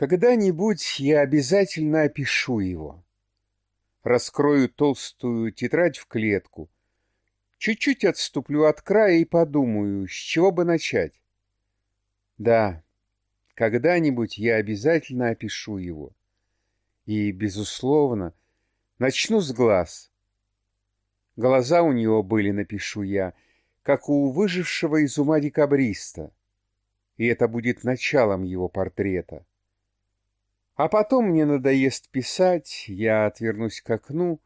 Когда-нибудь я обязательно опишу его. Раскрою толстую тетрадь в клетку, чуть-чуть отступлю от края и подумаю, с чего бы начать. Да, когда-нибудь я обязательно опишу его. И, безусловно, начну с глаз. Глаза у него были, напишу я, как у выжившего из ума декабриста. И это будет началом его портрета. А потом мне надоест писать, я отвернусь к окну,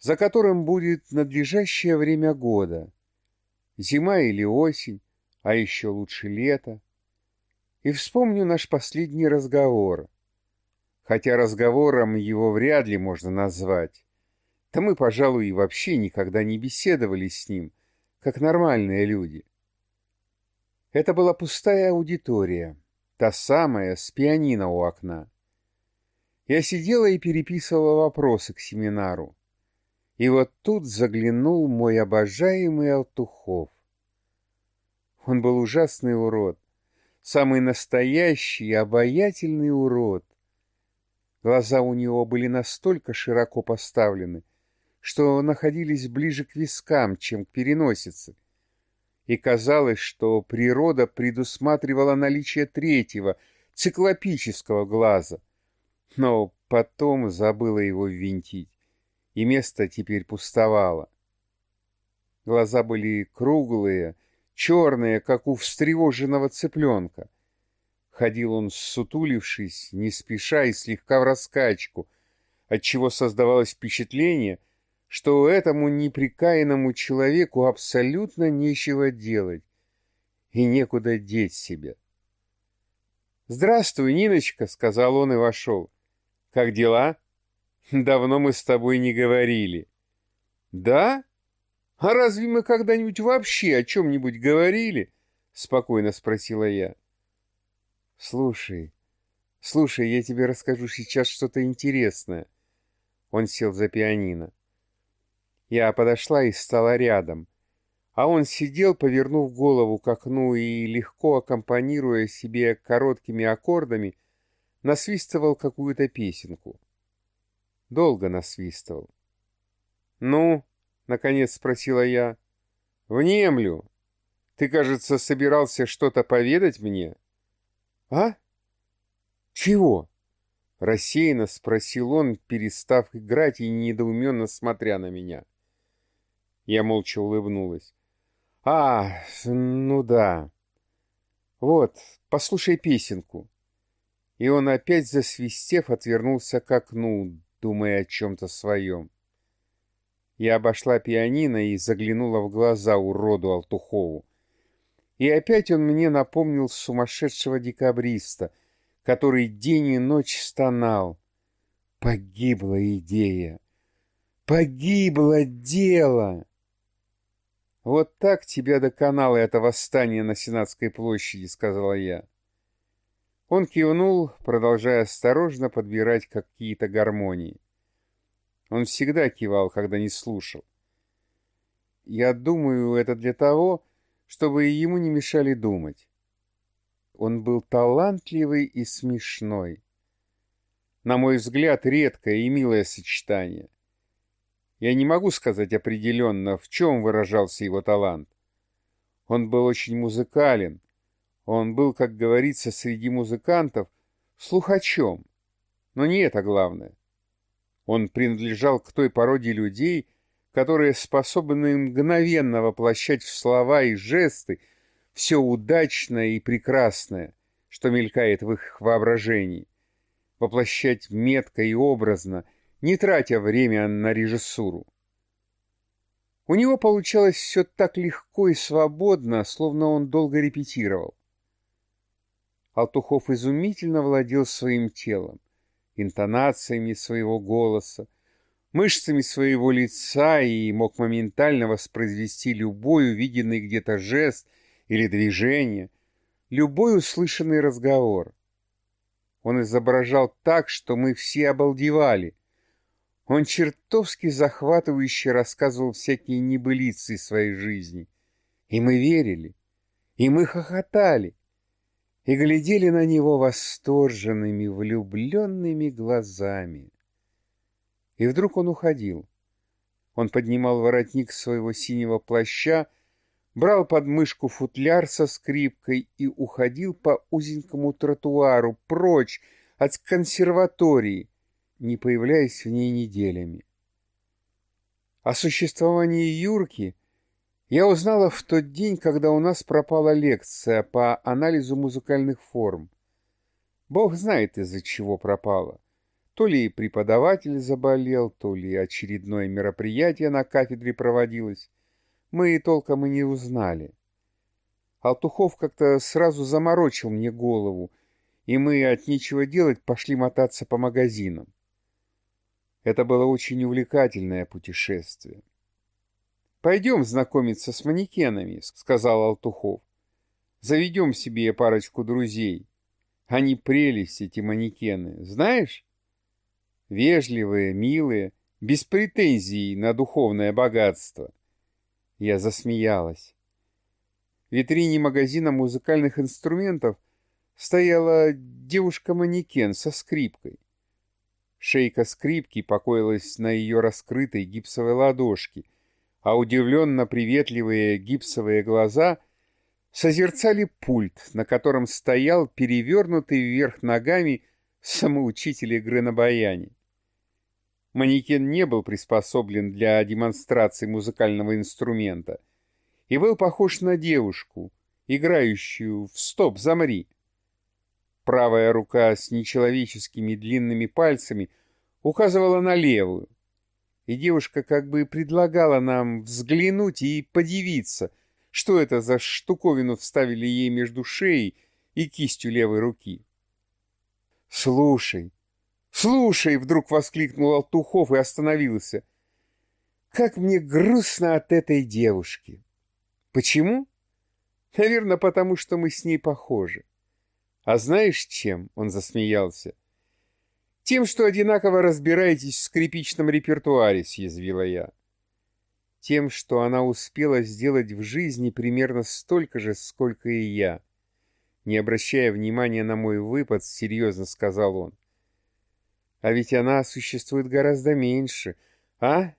за которым будет надлежащее время года. Зима или осень, а еще лучше лето. И вспомню наш последний разговор. Хотя разговором его вряд ли можно назвать. Да мы, пожалуй, и вообще никогда не беседовали с ним, как нормальные люди. Это была пустая аудитория, та самая с пианино у окна. Я сидела и переписывала вопросы к семинару. И вот тут заглянул мой обожаемый Алтухов. Он был ужасный урод, самый настоящий обаятельный урод. Глаза у него были настолько широко поставлены, что находились ближе к вискам, чем к переносице. И казалось, что природа предусматривала наличие третьего, циклопического глаза — но потом забыла его ввинтить, и место теперь пустовало. Глаза были круглые, черные, как у встревоженного цыпленка. Ходил он, сутулившись, не спеша и слегка в раскачку, отчего создавалось впечатление, что этому неприкаянному человеку абсолютно нечего делать и некуда деть себя. «Здравствуй, Ниночка», — сказал он и вошел. Как дела? Давно мы с тобой не говорили. Да? А разве мы когда-нибудь вообще о чем-нибудь говорили? Спокойно спросила я. Слушай, слушай, я тебе расскажу сейчас что-то интересное. Он сел за пианино. Я подошла и стала рядом. А он сидел, повернув голову к окну и, легко аккомпанируя себе короткими аккордами, насвистывал какую-то песенку. Долго насвистывал. «Ну?» — наконец спросила я. «Внемлю. Ты, кажется, собирался что-то поведать мне?» «А? Чего?» — рассеянно спросил он, перестав играть и недоуменно смотря на меня. Я молча улыбнулась. «А, ну да. Вот, послушай песенку и он опять, засвистев, отвернулся к окну, думая о чем-то своем. Я обошла пианино и заглянула в глаза уроду Алтухову. И опять он мне напомнил сумасшедшего декабриста, который день и ночь стонал. Погибла идея! Погибло дело! Вот так тебя доконало это восстание на Сенатской площади, сказала я. Он кивнул, продолжая осторожно подбирать какие-то гармонии. Он всегда кивал, когда не слушал. Я думаю, это для того, чтобы ему не мешали думать. Он был талантливый и смешной. На мой взгляд, редкое и милое сочетание. Я не могу сказать определенно, в чем выражался его талант. Он был очень музыкален, он был, как говорится, среди музыкантов слухачом. Но не это главное. Он принадлежал к той породе людей, которые способны мгновенно воплощать в слова и жесты все удачное и прекрасное, что мелькает в их воображении, воплощать метко и образно, не тратя время на режиссуру. У него получалось все так легко и свободно, словно он долго репетировал. Алтухов изумительно владел своим телом, интонациями своего голоса, мышцами своего лица и мог моментально воспроизвести любой увиденный где-то жест или движение, любой услышанный разговор. Он изображал так, что мы все обалдевали. Он чертовски захватывающе рассказывал всякие небылицы своей жизни. И мы верили, и мы хохотали, и глядели на него восторженными, влюбленными глазами. И вдруг он уходил. Он поднимал воротник своего синего плаща, брал под мышку футляр со скрипкой и уходил по узенькому тротуару прочь от консерватории, не появляясь в ней неделями. О существовании Юрки я узнала в тот день, когда у нас пропала лекция по анализу музыкальных форм. Бог знает, из-за чего пропала. То ли преподаватель заболел, то ли очередное мероприятие на кафедре проводилось. Мы и толком и не узнали. Алтухов как-то сразу заморочил мне голову, и мы от нечего делать пошли мотаться по магазинам. Это было очень увлекательное путешествие. «Пойдем знакомиться с манекенами», — сказал Алтухов. «Заведем себе парочку друзей. Они прелесть, эти манекены, знаешь?» вежливые, милые, без претензий на духовное богатство. Я засмеялась. В витрине магазина музыкальных инструментов стояла девушка-манекен со скрипкой. Шейка скрипки покоилась на ее раскрытой гипсовой ладошке, а удивленно приветливые гипсовые глаза созерцали пульт, на котором стоял перевернутый вверх ногами самоучитель игры на баяне. Манекен не был приспособлен для демонстрации музыкального инструмента и был похож на девушку, играющую в «Стоп, замри». Правая рука с нечеловеческими длинными пальцами указывала на левую, и девушка как бы предлагала нам взглянуть и подивиться, что это за штуковину вставили ей между шеей и кистью левой руки. «Слушай, «Слушай!» — вдруг воскликнул Алтухов и остановился. «Как мне грустно от этой девушки!» «Почему?» «Наверное, потому что мы с ней похожи». «А знаешь, чем?» — он засмеялся. «Тем, что одинаково разбираетесь в скрипичном репертуаре», — съязвила я. «Тем, что она успела сделать в жизни примерно столько же, сколько и я». Не обращая внимания на мой выпад, серьезно сказал он. А ведь она существует гораздо меньше, а?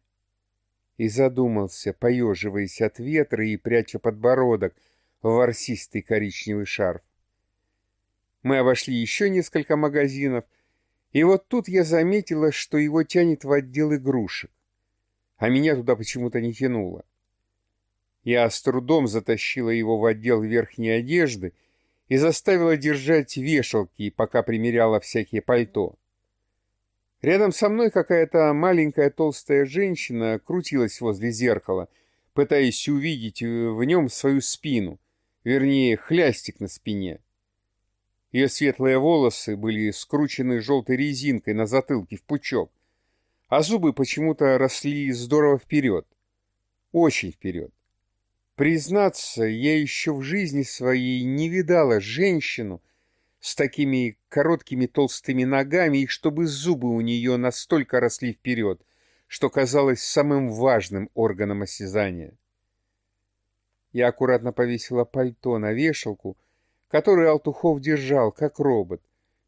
И задумался, поеживаясь от ветра и пряча подбородок в ворсистый коричневый шарф. Мы обошли еще несколько магазинов, и вот тут я заметила, что его тянет в отдел игрушек, а меня туда почему-то не тянуло. Я с трудом затащила его в отдел верхней одежды и заставила держать вешалки, пока примеряла всякие пальто. Рядом со мной какая-то маленькая толстая женщина крутилась возле зеркала, пытаясь увидеть э, в нем свою спину, вернее, хлястик на спине. Ее светлые волосы были скручены желтой резинкой на затылке в пучок, а зубы почему-то росли здорово вперед. Очень вперед. Признаться, я еще в жизни своей не видала женщину, с такими короткими толстыми ногами, и чтобы зубы у нее настолько росли вперед, что казалось самым важным органом осязания. Я аккуратно повесила пальто на вешалку, которую Алтухов держал, как робот,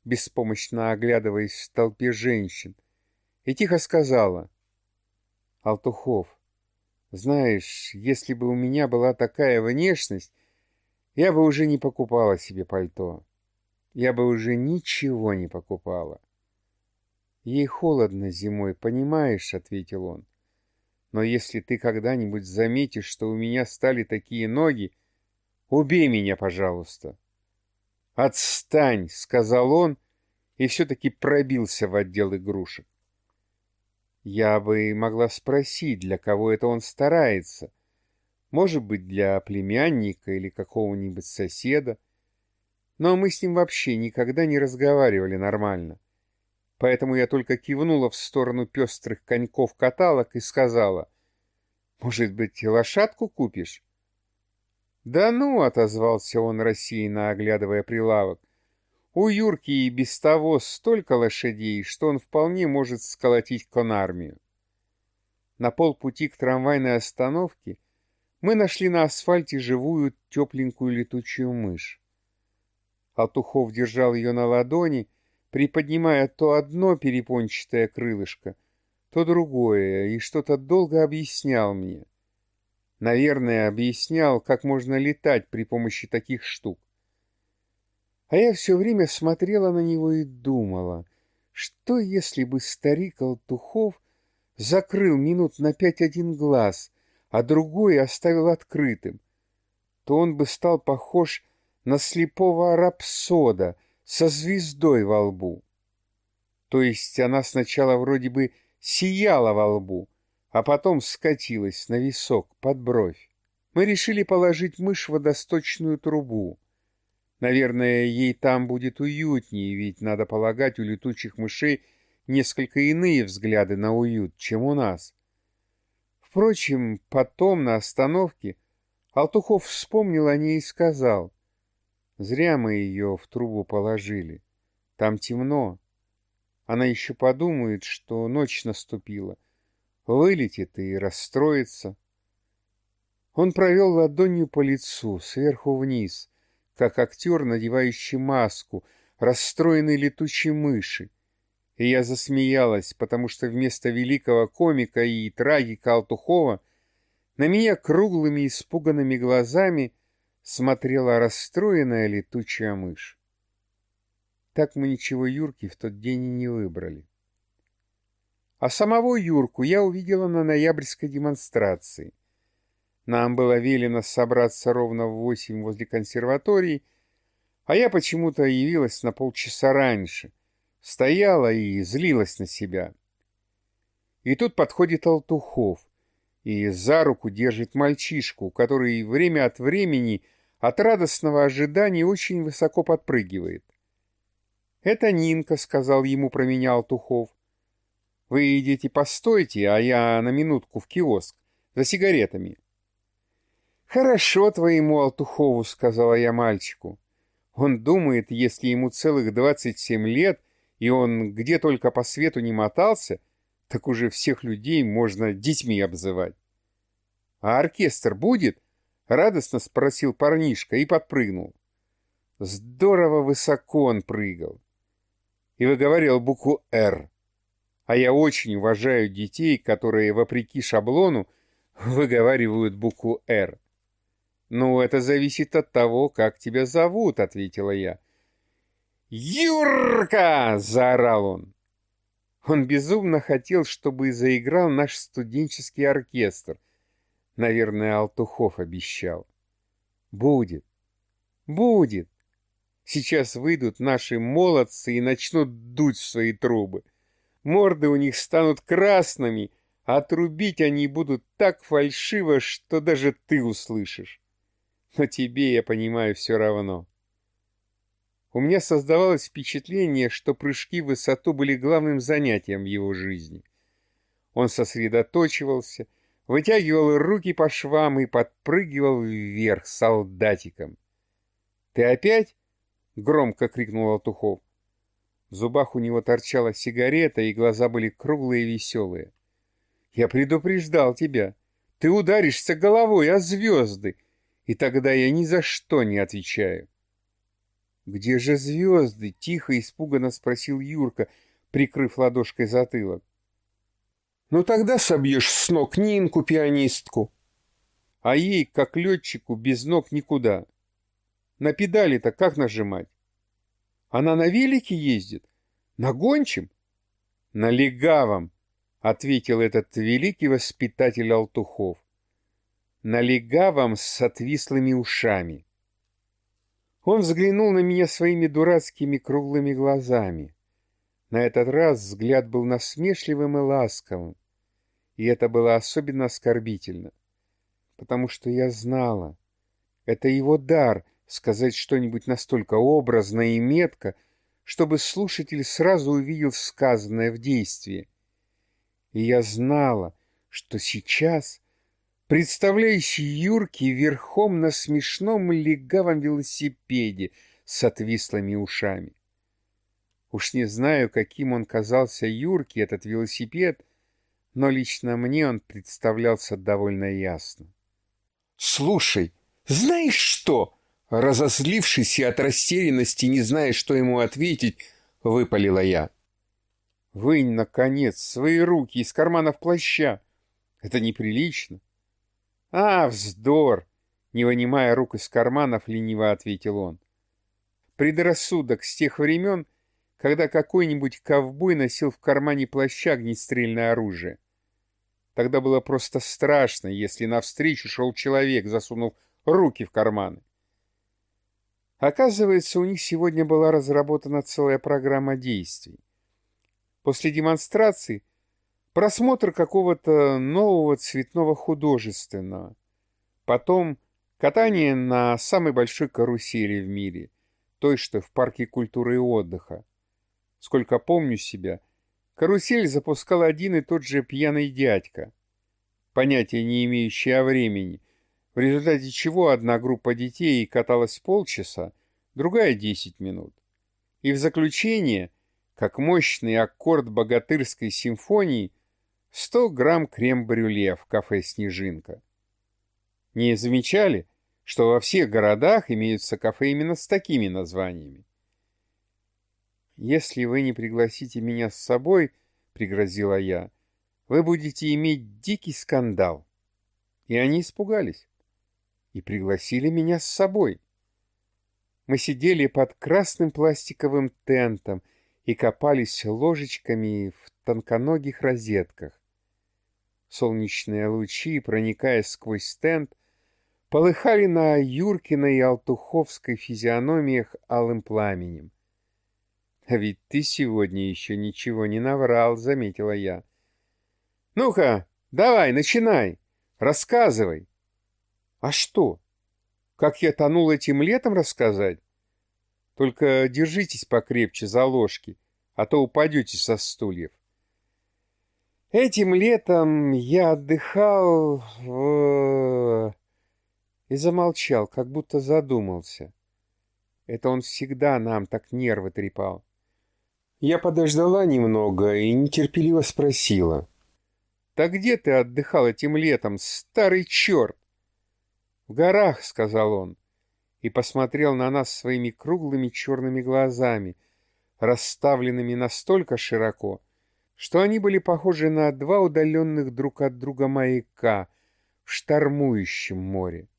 беспомощно оглядываясь в толпе женщин, и тихо сказала, «Алтухов, знаешь, если бы у меня была такая внешность, я бы уже не покупала себе пальто» я бы уже ничего не покупала. Ей холодно зимой, понимаешь, — ответил он. Но если ты когда-нибудь заметишь, что у меня стали такие ноги, убей меня, пожалуйста. Отстань, — сказал он, и все-таки пробился в отдел игрушек. Я бы могла спросить, для кого это он старается. Может быть, для племянника или какого-нибудь соседа. Но мы с ним вообще никогда не разговаривали нормально. Поэтому я только кивнула в сторону пестрых коньков-каталог и сказала, «Может быть, лошадку купишь?» «Да ну!» — отозвался он рассеянно, оглядывая прилавок. «У Юрки и без того столько лошадей, что он вполне может сколотить конармию». На полпути к трамвайной остановке мы нашли на асфальте живую тепленькую летучую мышь. Алтухов держал ее на ладони, приподнимая то одно перепончатое крылышко, то другое, и что-то долго объяснял мне. Наверное, объяснял, как можно летать при помощи таких штук. А я все время смотрела на него и думала, что если бы старик Алтухов закрыл минут на пять один глаз, а другой оставил открытым, то он бы стал похож на слепого рапсода со звездой во лбу. То есть она сначала вроде бы сияла во лбу, а потом скатилась на висок под бровь. Мы решили положить мышь в водосточную трубу. Наверное, ей там будет уютнее, ведь, надо полагать, у летучих мышей несколько иные взгляды на уют, чем у нас. Впрочем, потом на остановке Алтухов вспомнил о ней и сказал, «Зря мы ее в трубу положили. Там темно. Она еще подумает, что ночь наступила. Вылетит и расстроится». Он провел ладонью по лицу, сверху вниз, как актер, надевающий маску, расстроенной летучей мыши, и я засмеялась, потому что вместо великого комика и трагика Алтухова на меня круглыми испуганными глазами смотрела расстроенная летучая мышь. Так мы ничего Юрки в тот день и не выбрали. А самого Юрку я увидела на ноябрьской демонстрации. Нам было велено собраться ровно в восемь возле консерватории, а я почему-то явилась на полчаса раньше — стояла и злилась на себя. И тут подходит Алтухов и за руку держит мальчишку, который время от времени от радостного ожидания очень высоко подпрыгивает. «Это Нинка», — сказал ему про меня Алтухов. «Вы идите постойте, а я на минутку в киоск за сигаретами». «Хорошо твоему Алтухову», — сказала я мальчику. «Он думает, если ему целых двадцать семь лет — и он где только по свету не мотался, так уже всех людей можно детьми обзывать. «А оркестр будет?» — радостно спросил парнишка и подпрыгнул. Здорово высоко он прыгал. И выговаривал букву «Р». А я очень уважаю детей, которые, вопреки шаблону, выговаривают букву «Р». «Ну, это зависит от того, как тебя зовут», — ответила я. «Юрка!» — заорал он. Он безумно хотел, чтобы заиграл наш студенческий оркестр. Наверное, Алтухов обещал. Будет. Будет. Сейчас выйдут наши молодцы и начнут дуть в свои трубы. Морды у них станут красными, а трубить они будут так фальшиво, что даже ты услышишь. Но тебе, я понимаю, все равно. У меня создавалось впечатление, что прыжки в высоту были главным занятием в его жизни. Он сосредоточивался, вытягивал руки по швам и подпрыгивал вверх солдатиком. «Ты опять?» — громко крикнул Алтухов. В зубах у него торчала сигарета, и глаза были круглые и веселые. «Я предупреждал тебя. Ты ударишься головой о звезды, и тогда я ни за что не отвечаю». «Где же звезды?» — тихо и испуганно спросил Юрка, прикрыв ладошкой затылок. «Ну тогда собьешь с ног Нинку, пианистку. А ей, как летчику, без ног никуда. На педали-то как нажимать? Она на велике ездит? На гончем?» «На легавом», — ответил этот великий воспитатель Алтухов. «На легавом с отвислыми ушами». Он взглянул на меня своими дурацкими круглыми глазами. На этот раз взгляд был насмешливым и ласковым, и это было особенно оскорбительно, потому что я знала, это его дар сказать что-нибудь настолько образно и метко, чтобы слушатель сразу увидел сказанное в действии. И я знала, что сейчас представляющий Юрки верхом на смешном легавом велосипеде с отвислыми ушами. Уж не знаю, каким он казался Юрке, этот велосипед, но лично мне он представлялся довольно ясно. «Слушай, знаешь что?» — Разозлившись и от растерянности, не зная, что ему ответить, выпалила я. «Вынь, наконец, свои руки из карманов плаща. Это неприлично». «А, вздор!» — не вынимая рук из карманов, лениво ответил он. «Предрассудок с тех времен, когда какой-нибудь ковбой носил в кармане плаща огнестрельное оружие. Тогда было просто страшно, если навстречу шел человек, засунув руки в карманы. Оказывается, у них сегодня была разработана целая программа действий. После демонстрации просмотр какого-то нового цветного художественного. Потом катание на самой большой карусели в мире, той, что в парке культуры и отдыха. Сколько помню себя, карусель запускал один и тот же пьяный дядька, понятия не имеющий о времени, в результате чего одна группа детей каталась полчаса, другая — десять минут. И в заключение, как мощный аккорд богатырской симфонии, 100 грамм крем-брюле в кафе «Снежинка». Не замечали, что во всех городах имеются кафе именно с такими названиями? «Если вы не пригласите меня с собой, — пригрозила я, — вы будете иметь дикий скандал». И они испугались и пригласили меня с собой. Мы сидели под красным пластиковым тентом и копались ложечками в тонконогих розетках. Солнечные лучи, проникая сквозь стенд, полыхали на Юркиной и Алтуховской физиономиях алым пламенем. «А ведь ты сегодня еще ничего не наврал», — заметила я. «Ну-ка, давай, начинай, рассказывай». «А что? Как я тонул этим летом рассказать? Только держитесь покрепче за ложки, а то упадете со стульев». Этим летом я отдыхал в... И замолчал, как будто задумался. Это он всегда нам так нервы трепал. Я подождала немного и нетерпеливо спросила. «Так где ты отдыхал этим летом, старый черт?» «В горах», — сказал он, и посмотрел на нас своими круглыми черными глазами, расставленными настолько широко, что они были похожи на два удаленных друг от друга маяка в штормующем море.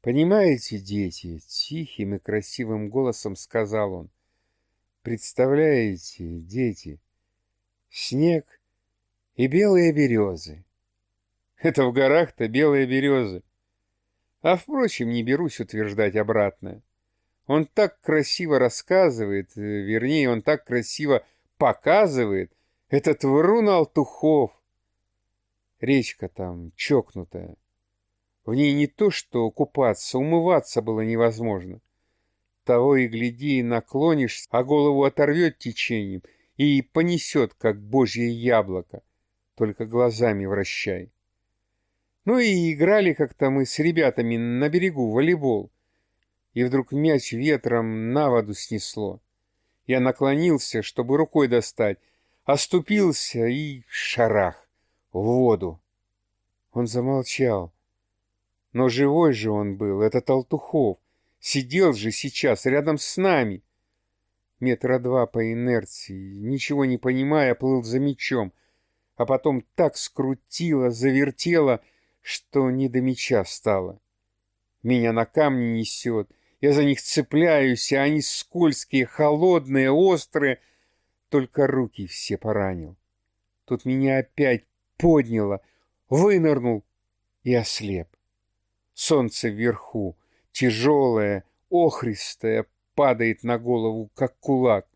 «Понимаете, дети?» — тихим и красивым голосом сказал он. «Представляете, дети, снег и белые березы. Это в горах-то белые березы. А, впрочем, не берусь утверждать обратное. Он так красиво рассказывает, вернее, он так красиво показывает этот врун Алтухов. Речка там чокнутая. В ней не то что купаться, умываться было невозможно. Того и гляди, наклонишься, а голову оторвет течением и понесет, как божье яблоко. Только глазами вращай. Ну и играли как-то мы с ребятами на берегу волейбол. И вдруг мяч ветром на воду снесло. Я наклонился, чтобы рукой достать, оступился и шарах в воду. Он замолчал. Но живой же он был, этот Алтухов. Сидел же сейчас рядом с нами. Метра два по инерции, ничего не понимая, плыл за мечом, а потом так скрутило, завертело, что не до меча стало. Меня на камни несет — я за них цепляюсь, а они скользкие, холодные, острые. Только руки все поранил. Тут меня опять подняло, вынырнул и ослеп. Солнце вверху, тяжелое, охристое, падает на голову, как кулак.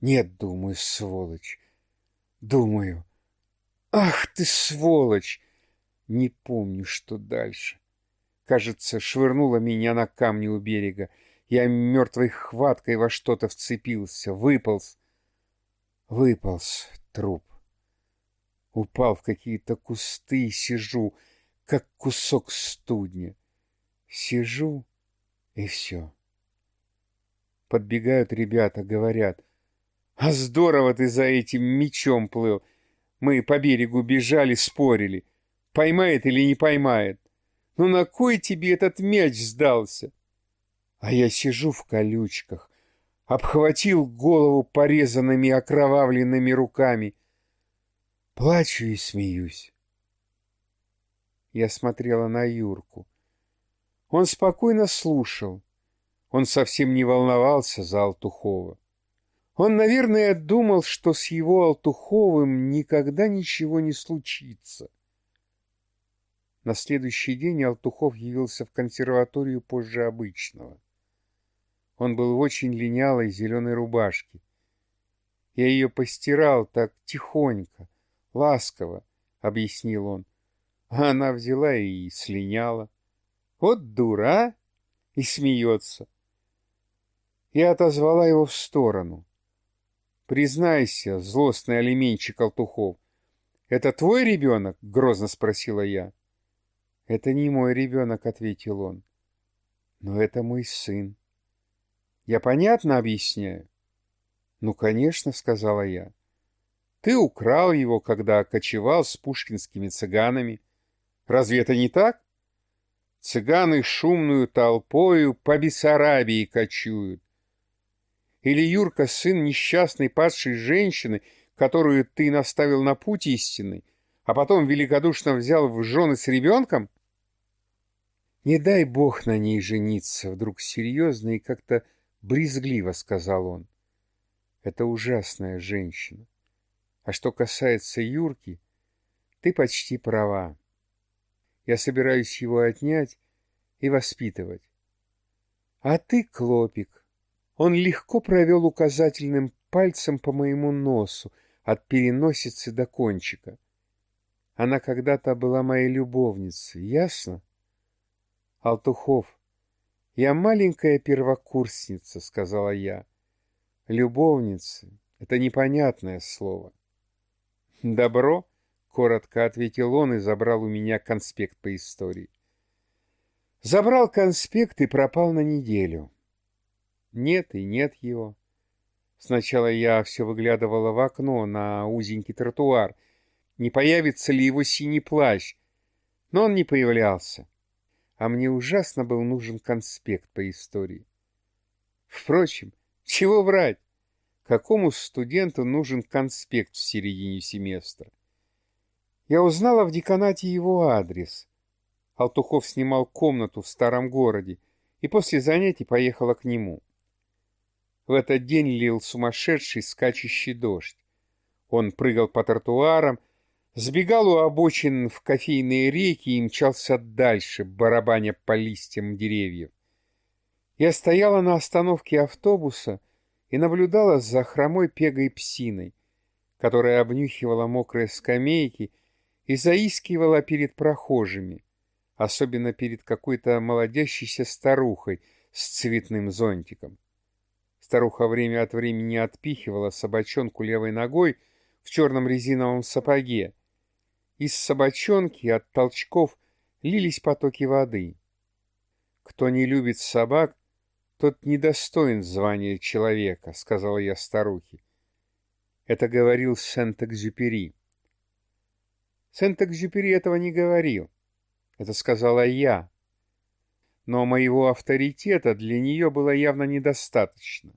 Нет, думаю, сволочь. Думаю, ах ты сволочь! Не помню, что дальше кажется, швырнула меня на камни у берега. Я мертвой хваткой во что-то вцепился, выполз. Выполз труп. Упал в какие-то кусты и сижу, как кусок студня. Сижу, и все. Подбегают ребята, говорят. А здорово ты за этим мечом плыл. Мы по берегу бежали, спорили. Поймает или не поймает. Ну на кой тебе этот мяч сдался? А я сижу в колючках, обхватил голову порезанными окровавленными руками. Плачу и смеюсь. Я смотрела на Юрку. Он спокойно слушал. Он совсем не волновался за Алтухова. Он, наверное, думал, что с его Алтуховым никогда ничего не случится. На следующий день Алтухов явился в консерваторию позже обычного. Он был в очень линялой зеленой рубашке. Я ее постирал так тихонько, ласково, — объяснил он. А она взяла и слиняла. Вот дура? И смеется. Я отозвала его в сторону. «Признайся, злостный алименщик Алтухов, это твой ребенок?» — грозно спросила я. «Это не мой ребенок», — ответил он. «Но это мой сын». «Я понятно объясняю?» «Ну, конечно», — сказала я. «Ты украл его, когда кочевал с пушкинскими цыганами. Разве это не так? Цыганы шумную толпою по Бессарабии кочуют. Или Юрка сын несчастной падшей женщины, которую ты наставил на путь истинный, а потом великодушно взял в жены с ребенком?» «Не дай бог на ней жениться», — вдруг серьезно и как-то брезгливо сказал он. «Это ужасная женщина. А что касается Юрки, ты почти права. Я собираюсь его отнять и воспитывать. А ты, Клопик, он легко провел указательным пальцем по моему носу от переносицы до кончика. Она когда-то была моей любовницей, ясно? Алтухов, я маленькая первокурсница, сказала я. Любовница — это непонятное слово. Добро, коротко ответил он и забрал у меня конспект по истории. Забрал конспект и пропал на неделю. Нет и нет его. Сначала я все выглядывала в окно на узенький тротуар, не появится ли его синий плащ, но он не появлялся а мне ужасно был нужен конспект по истории. Впрочем, чего врать? Какому студенту нужен конспект в середине семестра? Я узнала в деканате его адрес. Алтухов снимал комнату в старом городе и после занятий поехала к нему. В этот день лил сумасшедший скачущий дождь. Он прыгал по тротуарам, Сбегал у обочин в кофейные реки и мчался дальше, барабаня по листьям деревьев. Я стояла на остановке автобуса и наблюдала за хромой пегой псиной, которая обнюхивала мокрые скамейки и заискивала перед прохожими, особенно перед какой-то молодящейся старухой с цветным зонтиком. Старуха время от времени отпихивала собачонку левой ногой в черном резиновом сапоге, из собачонки от толчков лились потоки воды. «Кто не любит собак, тот недостоин звания человека», — сказала я старухе. Это говорил Сент-Экзюпери. Сент-Экзюпери этого не говорил. Это сказала я. Но моего авторитета для нее было явно недостаточно.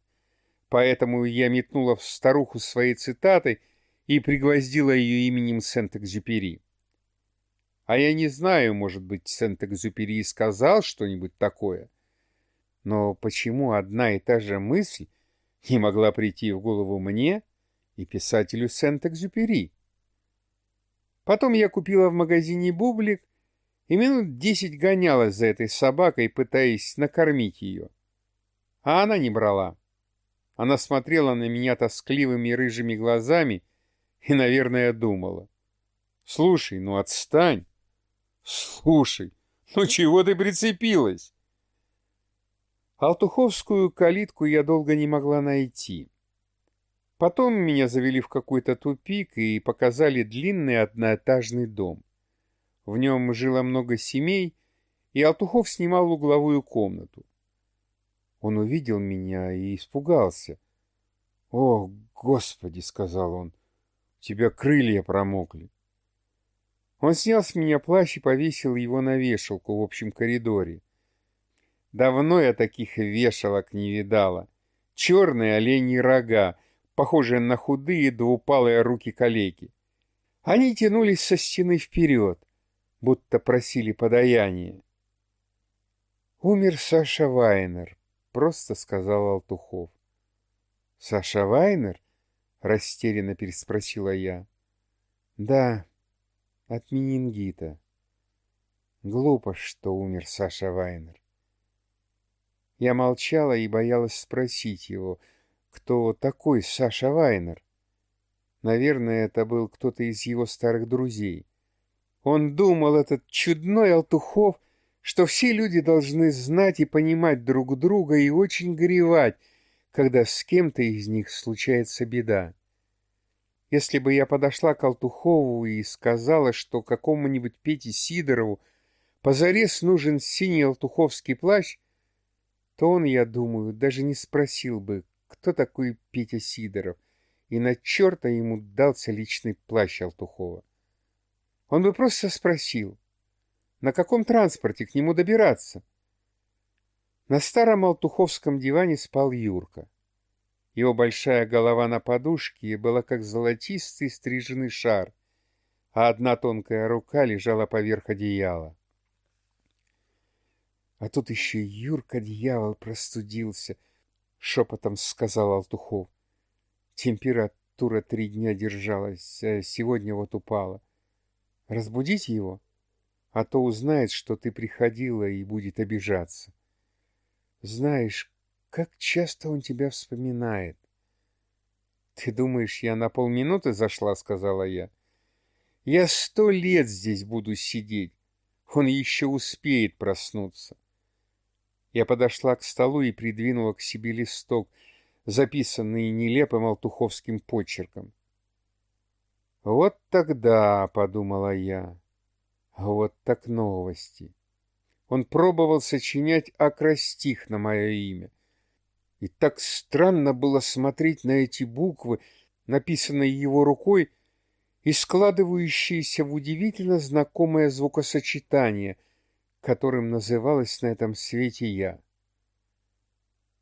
Поэтому я метнула в старуху своей цитатой — и пригвоздила ее именем Сент-Экзюпери. А я не знаю, может быть, Сент-Экзюпери сказал что-нибудь такое. Но почему одна и та же мысль не могла прийти в голову мне и писателю Сент-Экзюпери? Потом я купила в магазине бублик и минут десять гонялась за этой собакой, пытаясь накормить ее. А она не брала. Она смотрела на меня тоскливыми рыжими глазами и, наверное, думала. «Слушай, ну отстань!» «Слушай, ну чего ты прицепилась?» Алтуховскую калитку я долго не могла найти. Потом меня завели в какой-то тупик и показали длинный одноэтажный дом. В нем жило много семей, и Алтухов снимал угловую комнату. Он увидел меня и испугался. «О, Господи!» — сказал он тебя крылья промокли. Он снял с меня плащ и повесил его на вешалку в общем коридоре. Давно я таких вешалок не видала. Черные оленьи рога, похожие на худые двупалые руки калеки. Они тянулись со стены вперед, будто просили подаяния. «Умер Саша Вайнер», — просто сказал Алтухов. «Саша Вайнер?» — растерянно переспросила я. «Да, от менингита. Глупо, что умер Саша Вайнер. Я молчала и боялась спросить его, кто такой Саша Вайнер. Наверное, это был кто-то из его старых друзей. Он думал, этот чудной Алтухов, что все люди должны знать и понимать друг друга и очень горевать, когда с кем-то из них случается беда. Если бы я подошла к Алтухову и сказала, что какому-нибудь Пете Сидорову позарез нужен синий алтуховский плащ, то он, я думаю, даже не спросил бы, кто такой Петя Сидоров, и на черта ему дался личный плащ Алтухова. Он бы просто спросил, на каком транспорте к нему добираться. На старом алтуховском диване спал Юрка. Его большая голова на подушке была как золотистый стриженный шар, а одна тонкая рука лежала поверх одеяла. А тут еще Юрка-дьявол простудился, — шепотом сказал Алтухов. Температура три дня держалась, а сегодня вот упала. Разбудить его? А то узнает, что ты приходила и будет обижаться. Знаешь, как часто он тебя вспоминает. Ты думаешь, я на полминуты зашла, сказала я. Я сто лет здесь буду сидеть. Он еще успеет проснуться. Я подошла к столу и придвинула к себе листок, записанный нелепым алтуховским почерком. «Вот тогда», — подумала я, — «вот так новости». Он пробовал сочинять акростих на мое имя — и так странно было смотреть на эти буквы, написанные его рукой, и складывающиеся в удивительно знакомое звукосочетание, которым называлась на этом свете я.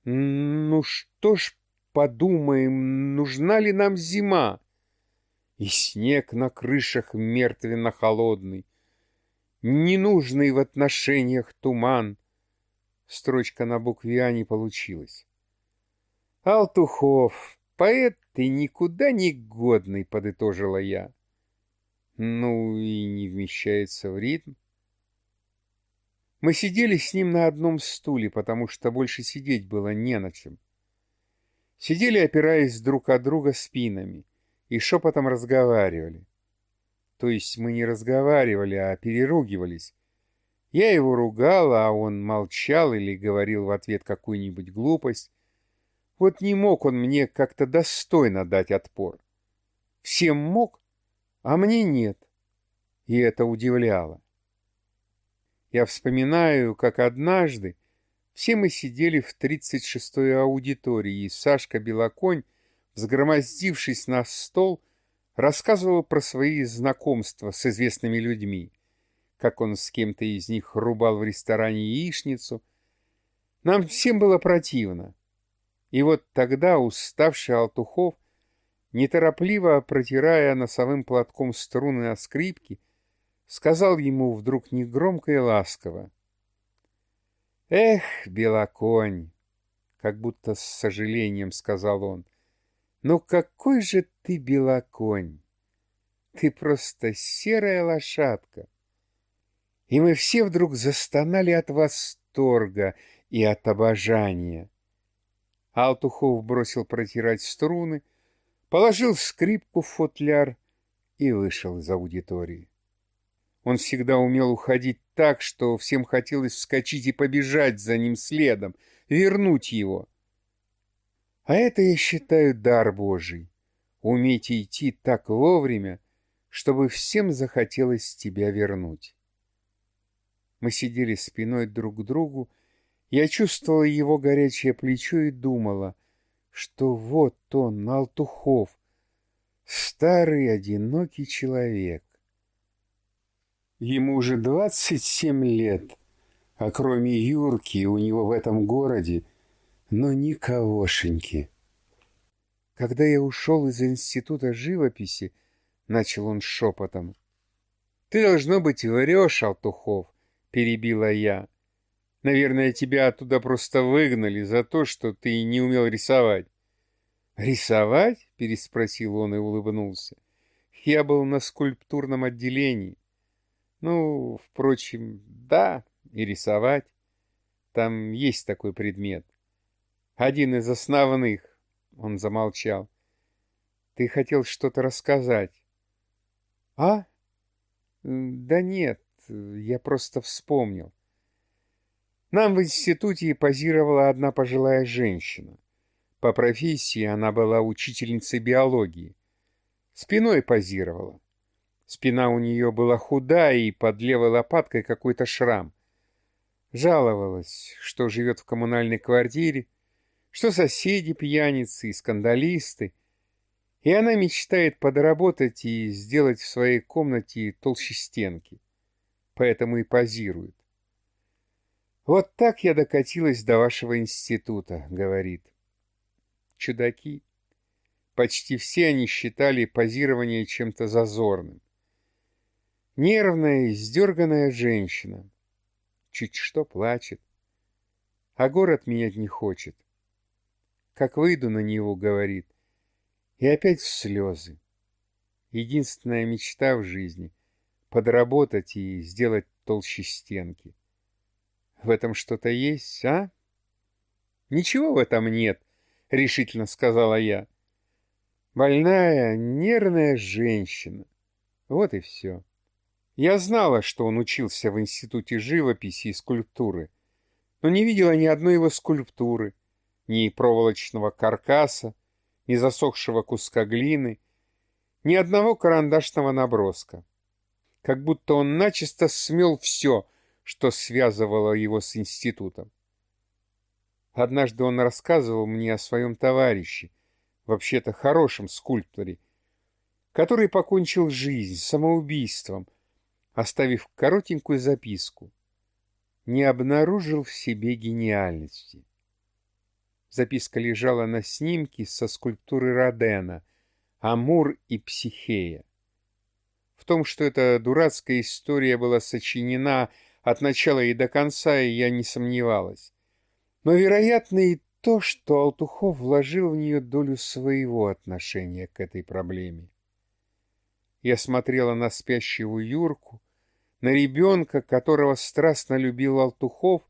Ну что ж, подумаем, нужна ли нам зима? И снег на крышах мертвенно-холодный, ненужный в отношениях туман. Строчка на букве А не получилась. Алтухов, поэт ты никуда не годный, подытожила я. Ну и не вмещается в ритм. Мы сидели с ним на одном стуле, потому что больше сидеть было не на чем. Сидели, опираясь друг от друга спинами, и шепотом разговаривали. То есть мы не разговаривали, а переругивались. Я его ругал, а он молчал или говорил в ответ какую-нибудь глупость, вот не мог он мне как-то достойно дать отпор. Всем мог, а мне нет. И это удивляло. Я вспоминаю, как однажды все мы сидели в 36-й аудитории, и Сашка Белоконь, взгромоздившись на стол, рассказывал про свои знакомства с известными людьми, как он с кем-то из них рубал в ресторане яичницу. Нам всем было противно. И вот тогда уставший Алтухов, неторопливо протирая носовым платком струны на скрипке, сказал ему вдруг негромко и ласково. «Эх, белоконь!» — как будто с сожалением сказал он. «Ну какой же ты белоконь! Ты просто серая лошадка!» И мы все вдруг застонали от восторга и от обожания. Алтухов бросил протирать струны, положил скрипку в футляр и вышел из аудитории. Он всегда умел уходить так, что всем хотелось вскочить и побежать за ним следом, вернуть его. А это, я считаю, дар Божий — уметь идти так вовремя, чтобы всем захотелось тебя вернуть. Мы сидели спиной друг к другу, я чувствовала его горячее плечо и думала, что вот он, Алтухов, старый одинокий человек. Ему уже 27 лет, а кроме Юрки у него в этом городе, но никогошеньки. Когда я ушел из института живописи, начал он шепотом. Ты, должно быть, врешь, Алтухов, перебила я. Наверное, тебя оттуда просто выгнали за то, что ты не умел рисовать. «Рисовать?» — переспросил он и улыбнулся. «Я был на скульптурном отделении. Ну, впрочем, да, и рисовать. Там есть такой предмет. Один из основных. Он замолчал. Ты хотел что-то рассказать. А? Да нет, я просто вспомнил. Нам в институте позировала одна пожилая женщина. По профессии она была учительницей биологии. Спиной позировала. Спина у нее была худая и под левой лопаткой какой-то шрам. Жаловалась, что живет в коммунальной квартире, что соседи пьяницы и скандалисты, и она мечтает подработать и сделать в своей комнате толще стенки. Поэтому и позирует. «Вот так я докатилась до вашего института», — говорит. Чудаки. Почти все они считали позирование чем-то зазорным. Нервная, издерганная женщина. Чуть что плачет. А город менять не хочет. Как выйду на него, говорит, и опять в слезы. Единственная мечта в жизни — подработать и сделать толще стенки. В этом что-то есть, а? Ничего в этом нет, — решительно сказала я. Больная, нервная женщина. Вот и все. Я знала, что он учился в Институте живописи и скульптуры, но не видела ни одной его скульптуры, ни проволочного каркаса, ни засохшего куска глины, ни одного карандашного наброска. Как будто он начисто смел все, что связывало его с институтом. Однажды он рассказывал мне о своем товарище, вообще-то хорошем скульпторе, который покончил жизнь самоубийством – оставив коротенькую записку. Не обнаружил в себе гениальности. Записка лежала на снимке со скульптуры Родена «Амур и Психея». В том, что эта дурацкая история была сочинена от начала и до конца, я не сомневалась. Но, вероятно, и то, что Алтухов вложил в нее долю своего отношения к этой проблеме. Я смотрела на спящего Юрку, на ребенка, которого страстно любил Алтухов,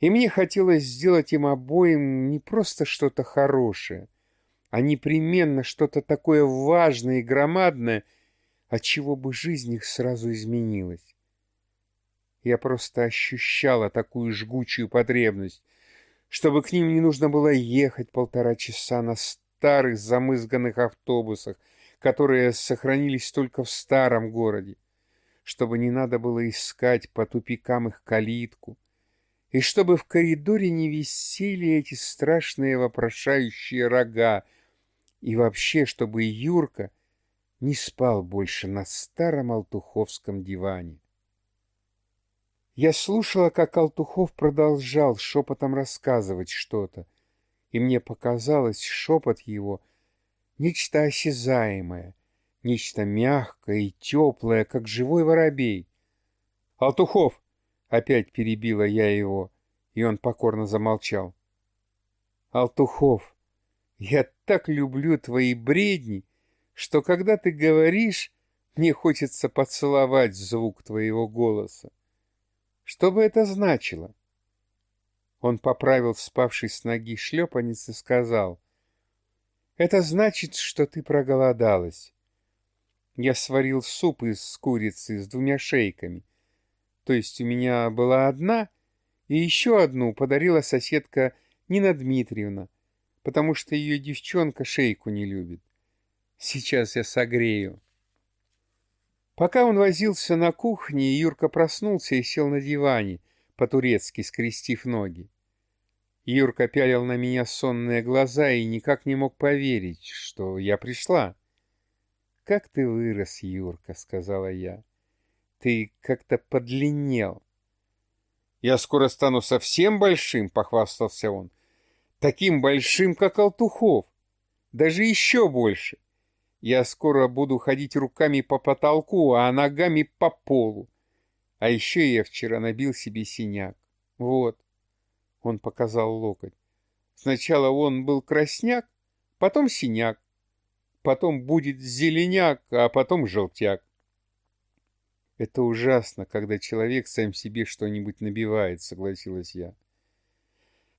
и мне хотелось сделать им обоим не просто что-то хорошее, а непременно что-то такое важное и громадное, от чего бы жизнь их сразу изменилась. Я просто ощущала такую жгучую потребность, чтобы к ним не нужно было ехать полтора часа на старых замызганных автобусах, которые сохранились только в старом городе, чтобы не надо было искать по тупикам их калитку, и чтобы в коридоре не висели эти страшные вопрошающие рога, и вообще, чтобы Юрка не спал больше на старом алтуховском диване. Я слушала, как Алтухов продолжал шепотом рассказывать что-то, и мне показалось, шепот его — нечто осязаемое, нечто мягкое и теплое, как живой воробей. «Алтухов!» — опять перебила я его, и он покорно замолчал. «Алтухов, я так люблю твои бредни, что когда ты говоришь, мне хочется поцеловать звук твоего голоса. Что бы это значило?» Он поправил спавший с ноги шлепанец и сказал — это значит, что ты проголодалась. Я сварил суп из курицы с двумя шейками. То есть у меня была одна, и еще одну подарила соседка Нина Дмитриевна, потому что ее девчонка шейку не любит. Сейчас я согрею. Пока он возился на кухне, Юрка проснулся и сел на диване, по-турецки скрестив ноги. Юрка пялил на меня сонные глаза и никак не мог поверить, что я пришла. «Как ты вырос, Юрка», — сказала я. Ты как-то подлиннел. Я скоро стану совсем большим, похвастался он. Таким большим, как Алтухов. Даже еще больше. Я скоро буду ходить руками по потолку, а ногами по полу. А еще я вчера набил себе синяк. Вот. Он показал локоть. Сначала он был красняк, потом синяк, потом будет зеленяк, а потом желтяк. Это ужасно, когда человек сам себе что-нибудь набивает, согласилась я.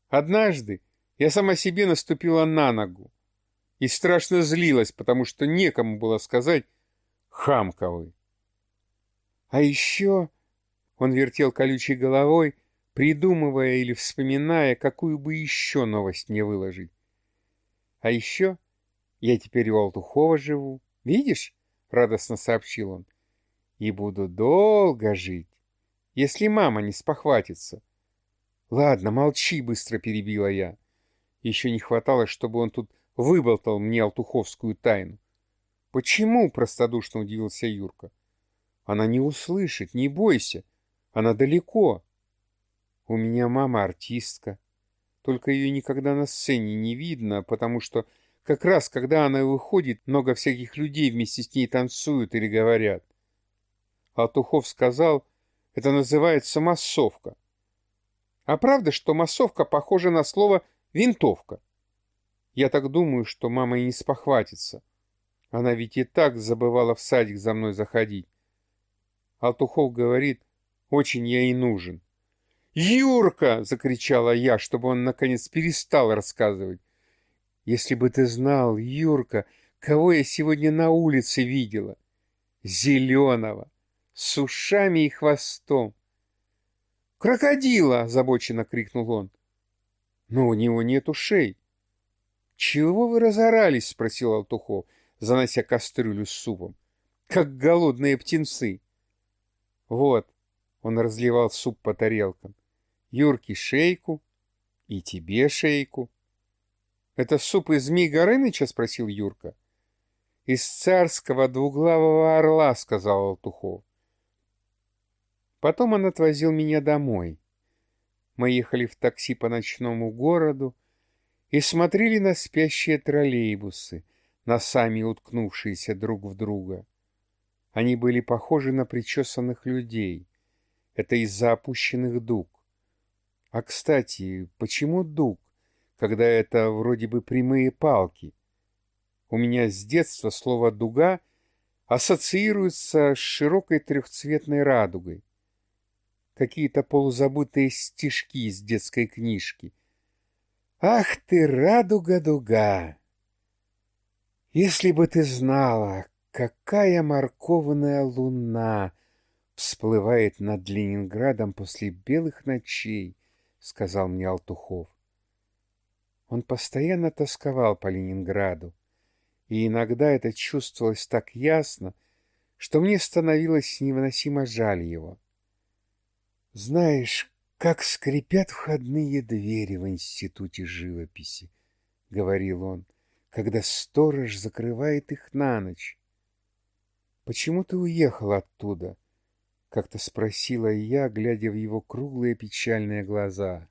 Однажды я сама себе наступила на ногу и страшно злилась, потому что некому было сказать «хамковый». А еще он вертел колючей головой, придумывая или вспоминая, какую бы еще новость мне выложить. А еще я теперь у Алтухова живу. Видишь? — радостно сообщил он. И буду долго жить, если мама не спохватится. Ладно, молчи, быстро перебила я. Еще не хватало, чтобы он тут выболтал мне алтуховскую тайну. Почему? — простодушно удивился Юрка. Она не услышит, не бойся. Она далеко. У меня мама артистка. Только ее никогда на сцене не видно, потому что как раз когда она выходит, много всяких людей вместе с ней танцуют или говорят. Алтухов сказал, это называется массовка. А правда, что массовка похожа на слово «винтовка»? Я так думаю, что мама и не спохватится. Она ведь и так забывала в садик за мной заходить. Алтухов говорит, очень я и нужен. «Юрка!» — закричала я, чтобы он, наконец, перестал рассказывать. «Если бы ты знал, Юрка, кого я сегодня на улице видела! Зеленого, с ушами и хвостом!» «Крокодила!» — озабоченно крикнул он. «Но у него нет ушей». «Чего вы разорались?» — спросил Алтухов, занося кастрюлю с супом. «Как голодные птенцы!» «Вот!» — он разливал суп по тарелкам. Юрке шейку и тебе шейку. — Это суп из Змей Горыныча? — спросил Юрка. — Из царского двуглавого орла, — сказал Алтухов. Потом он отвозил меня домой. Мы ехали в такси по ночному городу и смотрели на спящие троллейбусы, носами уткнувшиеся друг в друга. Они были похожи на причесанных людей. Это из-за опущенных дуг. А, кстати, почему дуг, когда это вроде бы прямые палки? У меня с детства слово «дуга» ассоциируется с широкой трехцветной радугой. Какие-то полузабытые стишки из детской книжки. «Ах ты, радуга-дуга! Если бы ты знала, какая морковная луна всплывает над Ленинградом после белых ночей!» — сказал мне Алтухов. Он постоянно тосковал по Ленинграду, и иногда это чувствовалось так ясно, что мне становилось невыносимо жаль его. «Знаешь, как скрипят входные двери в Институте живописи», — говорил он, когда сторож закрывает их на ночь. «Почему ты уехал оттуда?» — как-то спросила я, глядя в его круглые печальные глаза.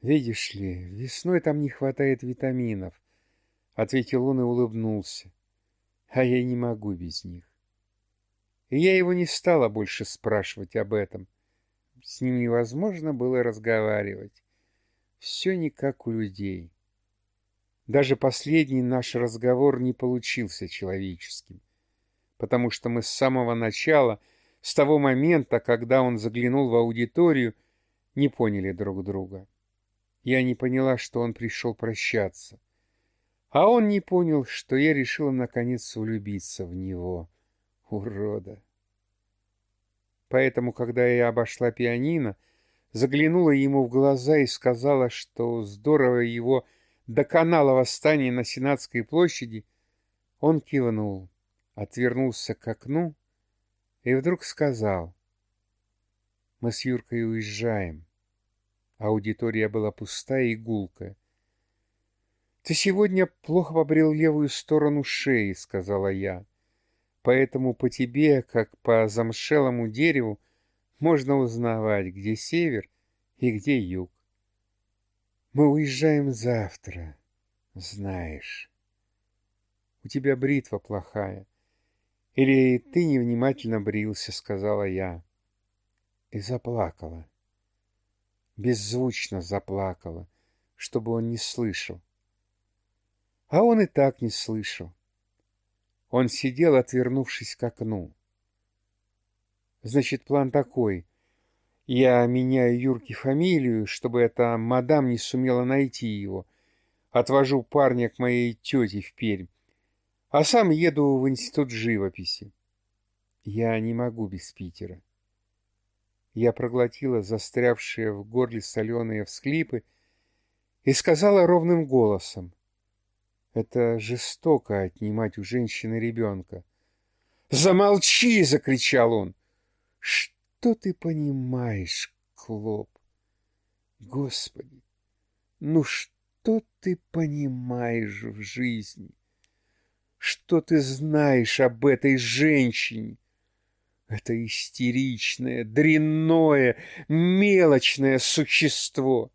«Видишь ли, весной там не хватает витаминов», — ответил он и улыбнулся. «А я не могу без них». И я его не стала больше спрашивать об этом. С ним невозможно было разговаривать. Все не как у людей. Даже последний наш разговор не получился человеческим, потому что мы с самого начала — с того момента, когда он заглянул в аудиторию, не поняли друг друга. Я не поняла, что он пришел прощаться. А он не понял, что я решила наконец влюбиться в него. Урода! Поэтому, когда я обошла пианино, заглянула ему в глаза и сказала, что здорово его до канала восстания на Сенатской площади, он кивнул, отвернулся к окну и вдруг сказал, «Мы с Юркой уезжаем». Аудитория была пустая и гулкая. «Ты сегодня плохо побрел левую сторону шеи», — сказала я. Поэтому по тебе, как по замшелому дереву, можно узнавать, где север и где юг. Мы уезжаем завтра, знаешь. У тебя бритва плохая. Или ты невнимательно брился, сказала я. И заплакала. Беззвучно заплакала, чтобы он не слышал. А он и так не слышал. Он сидел, отвернувшись к окну. Значит, план такой. Я меняю Юрке фамилию, чтобы эта мадам не сумела найти его. Отвожу парня к моей тете в Пермь. А сам еду в институт живописи. Я не могу без Питера. Я проглотила застрявшие в горле соленые всклипы и сказала ровным голосом. Это жестоко отнимать у женщины ребенка. «Замолчи!» — закричал он. «Что ты понимаешь, Клоп? Господи, ну что ты понимаешь в жизни? Что ты знаешь об этой женщине? Это истеричное, дрянное, мелочное существо.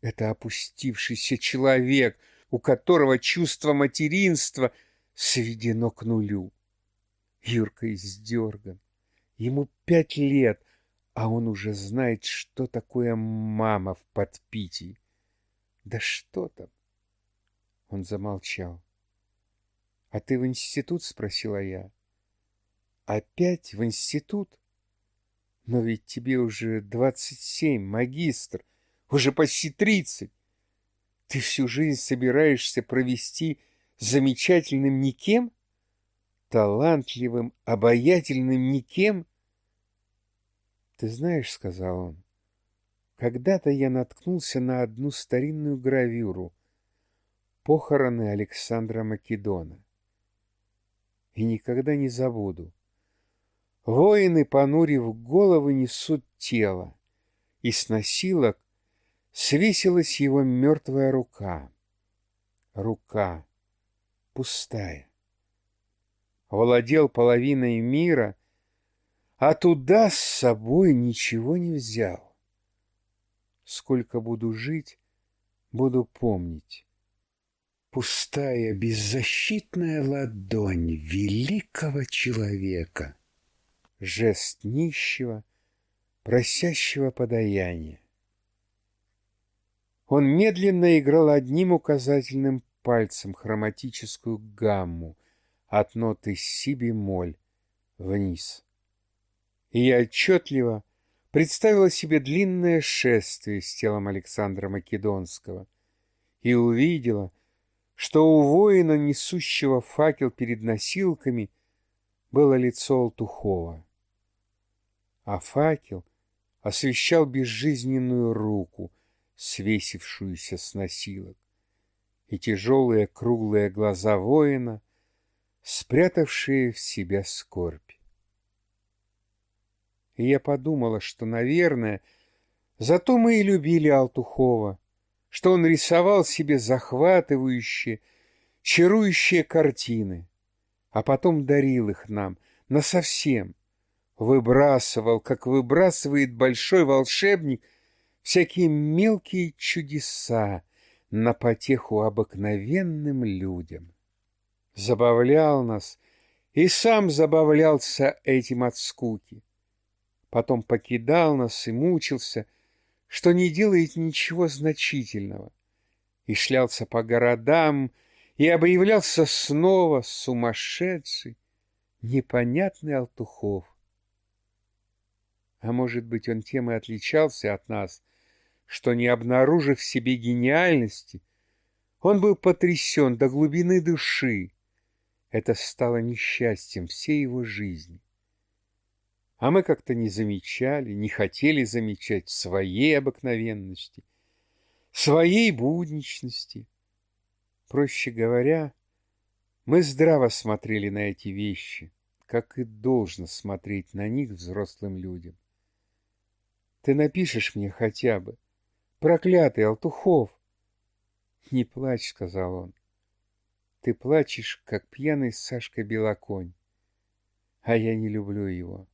Это опустившийся человек — у которого чувство материнства сведено к нулю. Юрка издерган. Ему пять лет, а он уже знает, что такое мама в подпитии. Да что там? Он замолчал. — А ты в институт? — спросила я. — Опять в институт? Но ведь тебе уже двадцать семь, магистр, уже почти тридцать. Ты всю жизнь собираешься провести замечательным никем? Талантливым, обаятельным никем? Ты знаешь, — сказал он, — когда-то я наткнулся на одну старинную гравюру «Похороны Александра Македона». И никогда не забуду. Воины, понурив головы, несут тело, и с носилок свесилась его мертвая рука. Рука пустая. Владел половиной мира, а туда с собой ничего не взял. Сколько буду жить, буду помнить. Пустая, беззащитная ладонь великого человека. Жест нищего, просящего подаяния. Он медленно играл одним указательным пальцем хроматическую гамму от ноты си-бемоль вниз. И я отчетливо представила себе длинное шествие с телом Александра Македонского и увидела, что у воина, несущего факел перед носилками, было лицо Алтухова. А факел освещал безжизненную руку — свесившуюся с носилок, и тяжелые круглые глаза воина, спрятавшие в себя скорбь. И я подумала, что, наверное, зато мы и любили Алтухова, что он рисовал себе захватывающие, чарующие картины, а потом дарил их нам насовсем, выбрасывал, как выбрасывает большой волшебник — всякие мелкие чудеса на потеху обыкновенным людям. Забавлял нас и сам забавлялся этим от скуки. Потом покидал нас и мучился, что не делает ничего значительного, и шлялся по городам, и объявлялся снова сумасшедший, непонятный Алтухов. А может быть, он тем и отличался от нас, что, не обнаружив в себе гениальности, он был потрясен до глубины души. Это стало несчастьем всей его жизни. А мы как-то не замечали, не хотели замечать своей обыкновенности, своей будничности. Проще говоря, мы здраво смотрели на эти вещи, как и должно смотреть на них взрослым людям. Ты напишешь мне хотя бы — Проклятый Алтухов! Не плачь, сказал он. Ты плачешь, как пьяный Сашка Белоконь. а я не люблю его.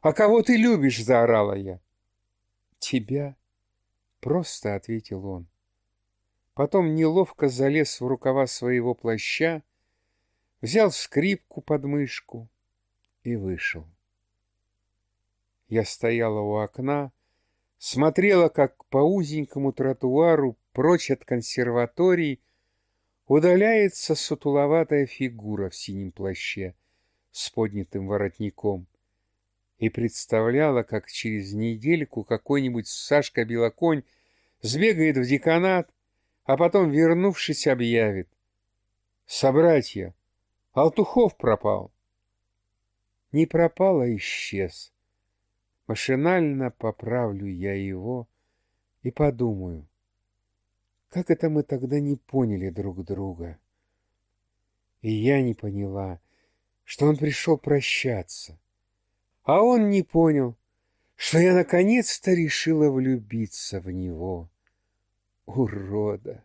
«А кого ты любишь?» — заорала я. «Тебя», — просто ответил он. Потом неловко залез в рукава своего плаща, взял скрипку под мышку и вышел. Я стояла у окна, смотрела, как по узенькому тротуару прочь от консерваторий удаляется сутуловатая фигура в синем плаще с поднятым воротником и представляла, как через недельку какой-нибудь Сашка Белоконь сбегает в деканат, а потом, вернувшись, объявит. «Собратья, Алтухов пропал». Не пропал, а исчез. Машинально поправлю я его и подумаю, как это мы тогда не поняли друг друга? И я не поняла, что он пришел прощаться. А он не понял, что я наконец-то решила влюбиться в него. Урода!